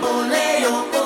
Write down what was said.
bolero.